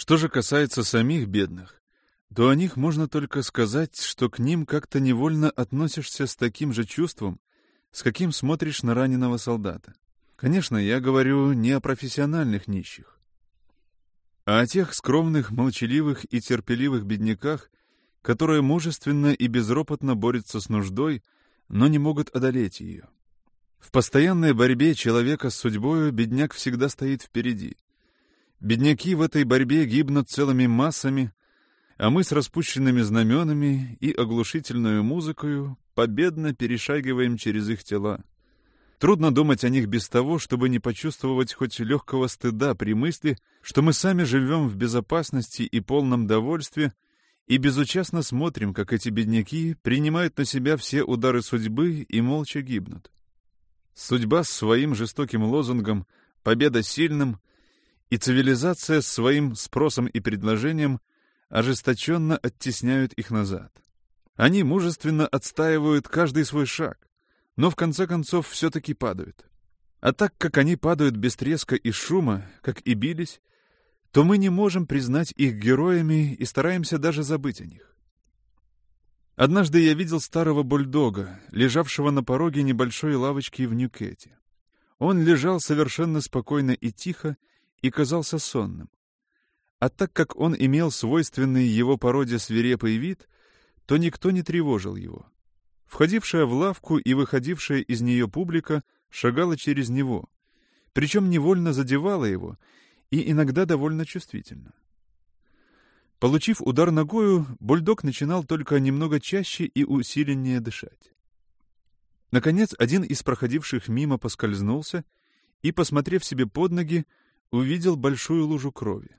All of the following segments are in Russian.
Что же касается самих бедных, то о них можно только сказать, что к ним как-то невольно относишься с таким же чувством, с каким смотришь на раненого солдата. Конечно, я говорю не о профессиональных нищих, а о тех скромных, молчаливых и терпеливых бедняках, которые мужественно и безропотно борются с нуждой, но не могут одолеть ее. В постоянной борьбе человека с судьбою бедняк всегда стоит впереди. Бедняки в этой борьбе гибнут целыми массами, а мы с распущенными знаменами и оглушительную музыкою победно перешагиваем через их тела. Трудно думать о них без того, чтобы не почувствовать хоть легкого стыда при мысли, что мы сами живем в безопасности и полном довольстве, и безучастно смотрим, как эти бедняки принимают на себя все удары судьбы и молча гибнут. Судьба с своим жестоким лозунгом «Победа сильным» и цивилизация с своим спросом и предложением ожесточенно оттесняют их назад. Они мужественно отстаивают каждый свой шаг, но в конце концов все-таки падают. А так как они падают без треска и шума, как и бились, то мы не можем признать их героями и стараемся даже забыть о них. Однажды я видел старого бульдога, лежавшего на пороге небольшой лавочки в Ньюкете. Он лежал совершенно спокойно и тихо и казался сонным. А так как он имел свойственный его породе свирепый вид, то никто не тревожил его. Входившая в лавку и выходившая из нее публика шагала через него, причем невольно задевала его и иногда довольно чувствительно. Получив удар ногою, бульдог начинал только немного чаще и усиленнее дышать. Наконец, один из проходивших мимо поскользнулся и, посмотрев себе под ноги, увидел большую лужу крови.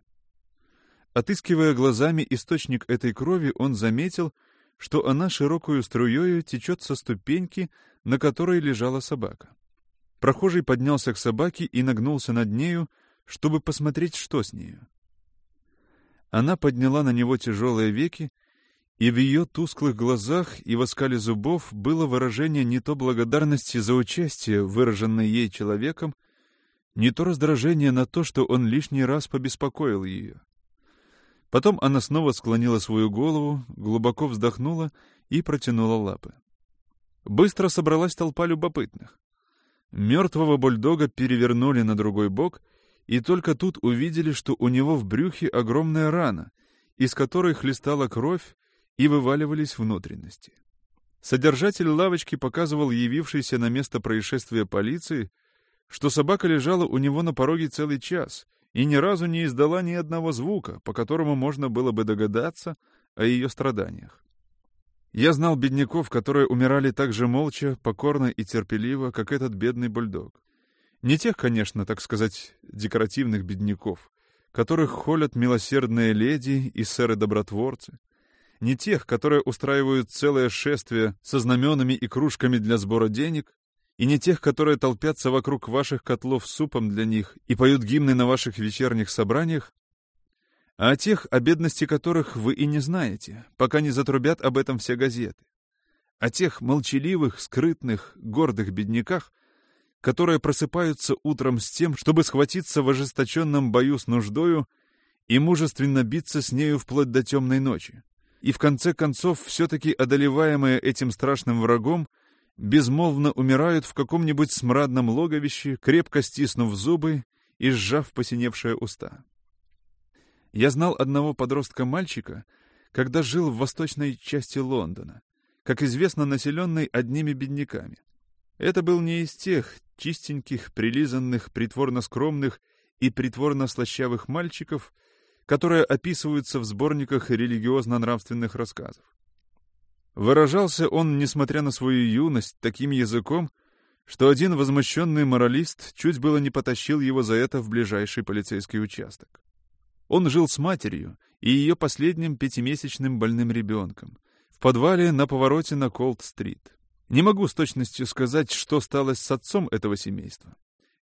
Отыскивая глазами источник этой крови, он заметил, что она широкую струею течет со ступеньки, на которой лежала собака. Прохожий поднялся к собаке и нагнулся над нею, чтобы посмотреть, что с нею. Она подняла на него тяжелые веки, и в ее тусклых глазах и в оскале зубов было выражение не то благодарности за участие, выраженное ей человеком, не то раздражение на то, что он лишний раз побеспокоил ее. Потом она снова склонила свою голову, глубоко вздохнула и протянула лапы. Быстро собралась толпа любопытных. Мертвого бульдога перевернули на другой бок, и только тут увидели, что у него в брюхе огромная рана, из которой хлестала кровь и вываливались внутренности. Содержатель лавочки показывал явившейся на место происшествия полиции, что собака лежала у него на пороге целый час — и ни разу не издала ни одного звука, по которому можно было бы догадаться о ее страданиях. Я знал бедняков, которые умирали так же молча, покорно и терпеливо, как этот бедный бульдог. Не тех, конечно, так сказать, декоративных бедняков, которых холят милосердные леди и сэры-добротворцы, не тех, которые устраивают целое шествие со знаменами и кружками для сбора денег, и не тех, которые толпятся вокруг ваших котлов с супом для них и поют гимны на ваших вечерних собраниях, а о тех, о бедности которых вы и не знаете, пока не затрубят об этом все газеты. О тех молчаливых, скрытных, гордых бедняках, которые просыпаются утром с тем, чтобы схватиться в ожесточенном бою с нуждою и мужественно биться с нею вплоть до темной ночи. И в конце концов, все-таки одолеваемые этим страшным врагом, безмолвно умирают в каком-нибудь смрадном логовище, крепко стиснув зубы и сжав посиневшие уста. Я знал одного подростка-мальчика, когда жил в восточной части Лондона, как известно, населенной одними бедняками. Это был не из тех чистеньких, прилизанных, притворно скромных и притворно слащавых мальчиков, которые описываются в сборниках религиозно-нравственных рассказов. Выражался он, несмотря на свою юность, таким языком, что один возмущенный моралист чуть было не потащил его за это в ближайший полицейский участок. Он жил с матерью и ее последним пятимесячным больным ребенком в подвале на повороте на Колд-стрит. Не могу с точностью сказать, что стало с отцом этого семейства.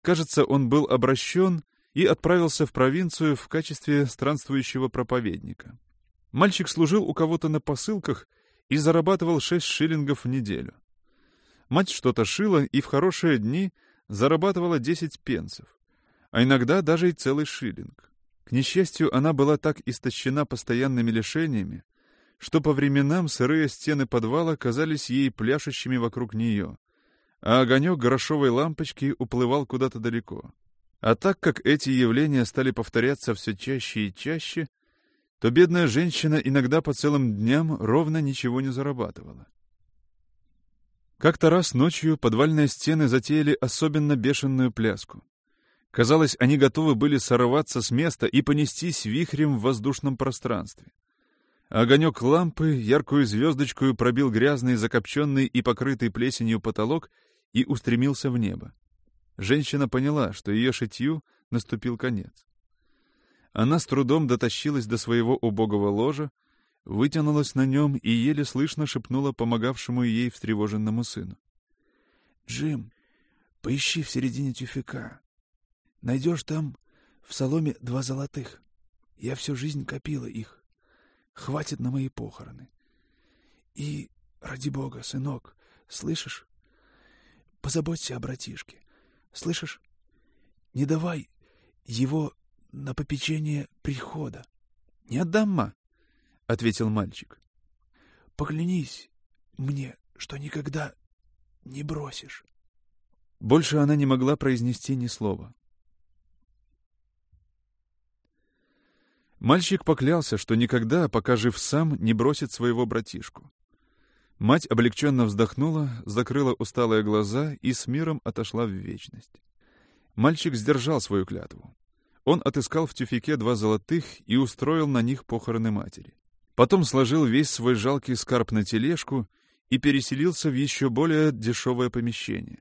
Кажется, он был обращен и отправился в провинцию в качестве странствующего проповедника. Мальчик служил у кого-то на посылках и зарабатывал 6 шиллингов в неделю. Мать что-то шила и в хорошие дни зарабатывала 10 пенсов, а иногда даже и целый шиллинг. К несчастью, она была так истощена постоянными лишениями, что по временам сырые стены подвала казались ей пляшущими вокруг нее, а огонек грошовой лампочки уплывал куда-то далеко. А так как эти явления стали повторяться все чаще и чаще, то бедная женщина иногда по целым дням ровно ничего не зарабатывала. Как-то раз ночью подвальные стены затеяли особенно бешеную пляску. Казалось, они готовы были сорваться с места и понестись вихрем в воздушном пространстве. Огонек лампы яркую звездочку пробил грязный, закопченный и покрытый плесенью потолок и устремился в небо. Женщина поняла, что ее шитью наступил конец. Она с трудом дотащилась до своего убогого ложа, вытянулась на нем и еле слышно шепнула помогавшему ей встревоженному сыну. — Джим, поищи в середине тюфяка. Найдешь там в соломе два золотых. Я всю жизнь копила их. Хватит на мои похороны. И, ради бога, сынок, слышишь? Позаботься о братишке. Слышишь? Не давай его на попечение прихода. — Не отдам, ма, — ответил мальчик. — Поклянись мне, что никогда не бросишь. Больше она не могла произнести ни слова. Мальчик поклялся, что никогда, пока жив сам, не бросит своего братишку. Мать облегченно вздохнула, закрыла усталые глаза и с миром отошла в вечность. Мальчик сдержал свою клятву. Он отыскал в тюфике два золотых и устроил на них похороны матери. Потом сложил весь свой жалкий скарб на тележку и переселился в еще более дешевое помещение.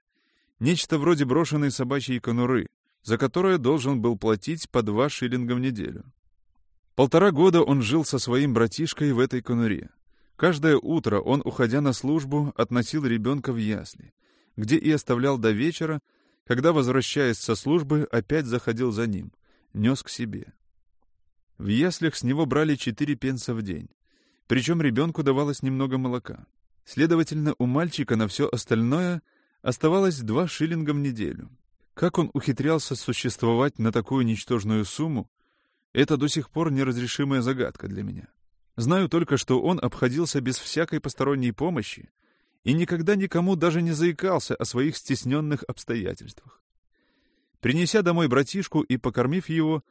Нечто вроде брошенной собачьей конуры, за которое должен был платить по два шиллинга в неделю. Полтора года он жил со своим братишкой в этой конуре. Каждое утро он, уходя на службу, относил ребенка в ясли, где и оставлял до вечера, когда, возвращаясь со службы, опять заходил за ним — нес к себе. В яслях с него брали 4 пенса в день, причем ребенку давалось немного молока. Следовательно, у мальчика на все остальное оставалось 2 шиллинга в неделю. Как он ухитрялся существовать на такую ничтожную сумму, это до сих пор неразрешимая загадка для меня. Знаю только, что он обходился без всякой посторонней помощи и никогда никому даже не заикался о своих стесненных обстоятельствах. Принеся домой братишку и покормив его,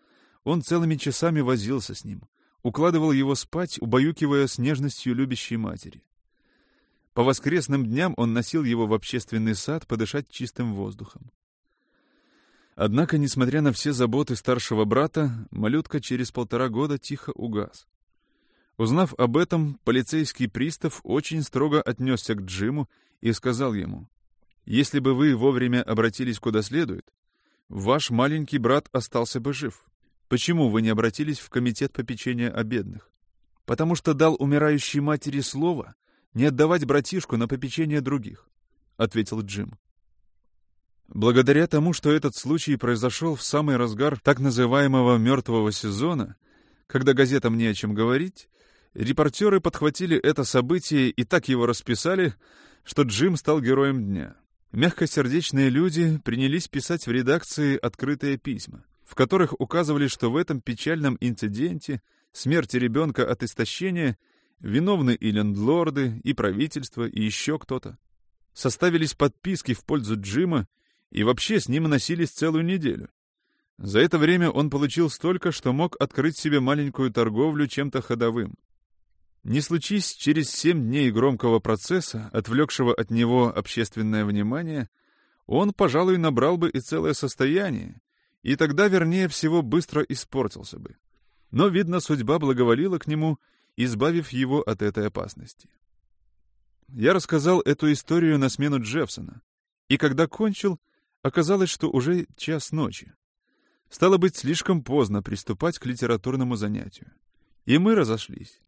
он целыми часами возился с ним, укладывал его спать, убаюкивая с нежностью любящей матери. По воскресным дням он носил его в общественный сад подышать чистым воздухом. Однако, несмотря на все заботы старшего брата, малютка через полтора года тихо угас. Узнав об этом, полицейский пристав очень строго отнесся к Джиму и сказал ему, «Если бы вы вовремя обратились куда следует, ваш маленький брат остался бы жив. Почему вы не обратились в комитет попечения о бедных? Потому что дал умирающей матери слово не отдавать братишку на попечение других, — ответил Джим. Благодаря тому, что этот случай произошел в самый разгар так называемого «мертвого сезона», когда газетам не о чем говорить, репортеры подхватили это событие и так его расписали, что Джим стал героем дня. Мягкосердечные люди принялись писать в редакции открытые письма, в которых указывали, что в этом печальном инциденте смерти ребенка от истощения виновны и лендлорды, и правительство, и еще кто-то. Составились подписки в пользу Джима, и вообще с ним носились целую неделю. За это время он получил столько, что мог открыть себе маленькую торговлю чем-то ходовым. Не случись через семь дней громкого процесса, отвлекшего от него общественное внимание, он, пожалуй, набрал бы и целое состояние, и тогда, вернее всего, быстро испортился бы. Но, видно, судьба благоволила к нему, избавив его от этой опасности. Я рассказал эту историю на смену Джеффсона, и когда кончил, оказалось, что уже час ночи. Стало быть, слишком поздно приступать к литературному занятию. И мы разошлись.